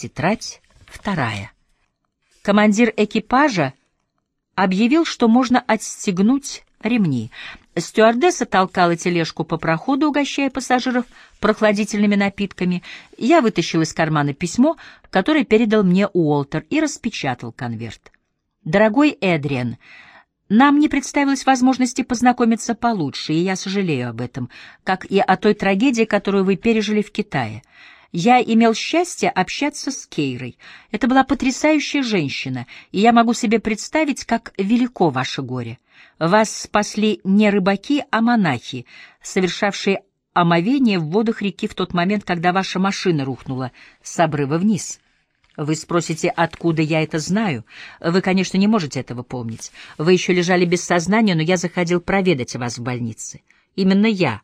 Тетрадь вторая. Командир экипажа объявил, что можно отстегнуть ремни. Стюардесса толкала тележку по проходу, угощая пассажиров прохладительными напитками. Я вытащил из кармана письмо, которое передал мне Уолтер, и распечатал конверт. «Дорогой Эдриан, нам не представилось возможности познакомиться получше, и я сожалею об этом, как и о той трагедии, которую вы пережили в Китае. Я имел счастье общаться с Кейрой. Это была потрясающая женщина, и я могу себе представить, как велико ваше горе. Вас спасли не рыбаки, а монахи, совершавшие омовение в водах реки в тот момент, когда ваша машина рухнула с обрыва вниз. Вы спросите, откуда я это знаю? Вы, конечно, не можете этого помнить. Вы еще лежали без сознания, но я заходил проведать вас в больнице. Именно я,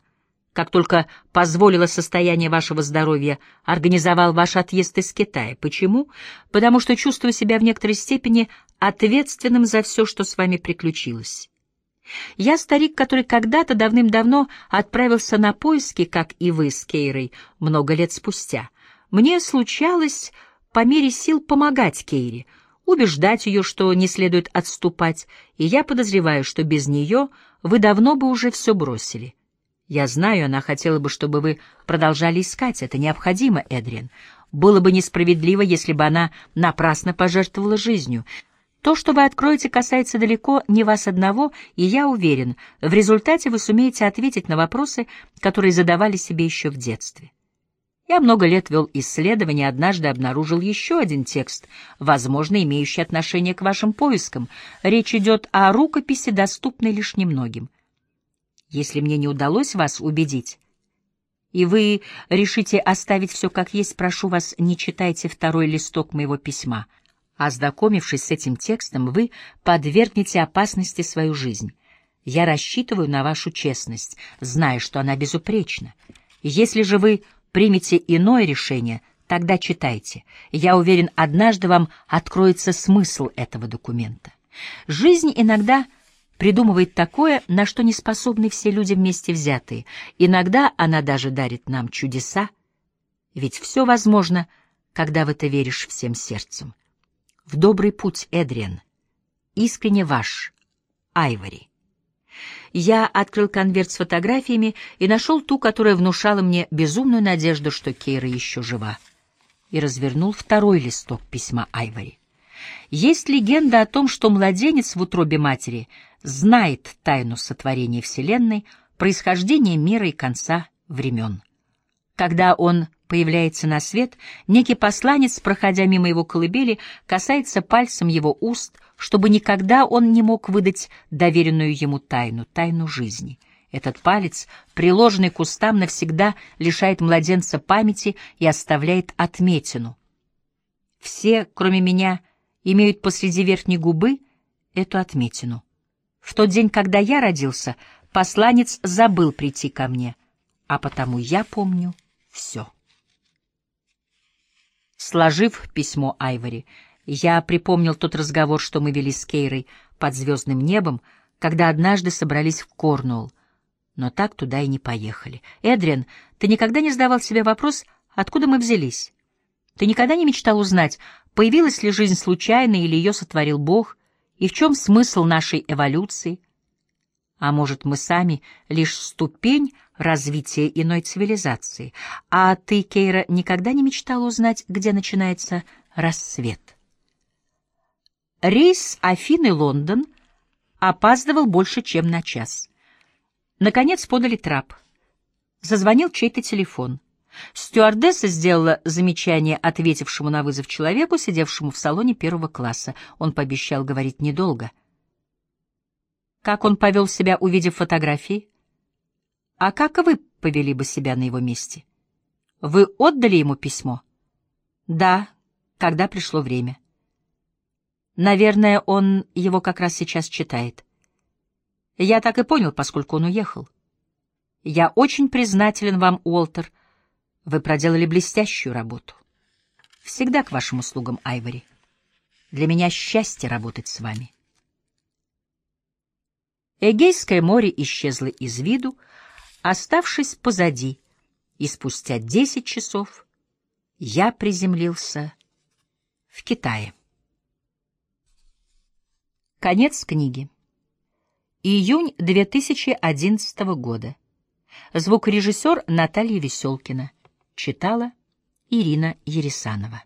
как только позволило состояние вашего здоровья, организовал ваш отъезд из Китая. Почему? Потому что чувствую себя в некоторой степени ответственным за все, что с вами приключилось. Я старик, который когда-то давным-давно отправился на поиски, как и вы с Кейрой, много лет спустя. Мне случалось по мере сил помогать Кейре, убеждать ее, что не следует отступать, и я подозреваю, что без нее вы давно бы уже все бросили. Я знаю, она хотела бы, чтобы вы продолжали искать. Это необходимо, Эдриан. Было бы несправедливо, если бы она напрасно пожертвовала жизнью. То, что вы откроете, касается далеко не вас одного, и я уверен, в результате вы сумеете ответить на вопросы, которые задавали себе еще в детстве. Я много лет вел исследования, однажды обнаружил еще один текст, возможно, имеющий отношение к вашим поискам. Речь идет о рукописи, доступной лишь немногим. Если мне не удалось вас убедить, и вы решите оставить все как есть, прошу вас, не читайте второй листок моего письма — Ознакомившись с этим текстом, вы подвергнете опасности свою жизнь. Я рассчитываю на вашу честность, зная, что она безупречна. Если же вы примете иное решение, тогда читайте. Я уверен, однажды вам откроется смысл этого документа. Жизнь иногда придумывает такое, на что не способны все люди вместе взятые. Иногда она даже дарит нам чудеса. Ведь все возможно, когда в это веришь всем сердцем. В добрый путь, Эдриан. Искренне ваш, Айвори. Я открыл конверт с фотографиями и нашел ту, которая внушала мне безумную надежду, что Кейра еще жива. И развернул второй листок письма Айвори. Есть легенда о том, что младенец в утробе матери знает тайну сотворения Вселенной, происхождения мира и конца времен. Когда он появляется на свет, некий посланец, проходя мимо его колыбели, касается пальцем его уст, чтобы никогда он не мог выдать доверенную ему тайну, тайну жизни. Этот палец, приложенный к устам, навсегда лишает младенца памяти и оставляет отметину. Все, кроме меня, имеют посреди верхней губы эту отметину. В тот день, когда я родился, посланец забыл прийти ко мне, а потому я помню все. Сложив письмо Айвори, я припомнил тот разговор, что мы вели с Кейрой под звездным небом, когда однажды собрались в Корнуолл, но так туда и не поехали. Эдриан, ты никогда не задавал себе вопрос, откуда мы взялись? Ты никогда не мечтал узнать, появилась ли жизнь случайно или ее сотворил Бог, и в чем смысл нашей эволюции? А может, мы сами лишь ступень развития иной цивилизации? А ты, Кейра, никогда не мечтала узнать, где начинается рассвет? Рейс Афины-Лондон опаздывал больше, чем на час. Наконец подали трап. Зазвонил чей-то телефон. Стюардесса сделала замечание ответившему на вызов человеку, сидевшему в салоне первого класса. Он пообещал говорить недолго — как он повел себя, увидев фотографии? А как вы повели бы себя на его месте? Вы отдали ему письмо? Да, когда пришло время. Наверное, он его как раз сейчас читает. Я так и понял, поскольку он уехал. Я очень признателен вам, Уолтер. Вы проделали блестящую работу. Всегда к вашим услугам, Айвори. Для меня счастье работать с вами. Эгейское море исчезло из виду, оставшись позади, и спустя десять часов я приземлился в Китае. Конец книги. Июнь 2011 года. Звукорежиссер Наталья Веселкина. Читала Ирина Ересанова.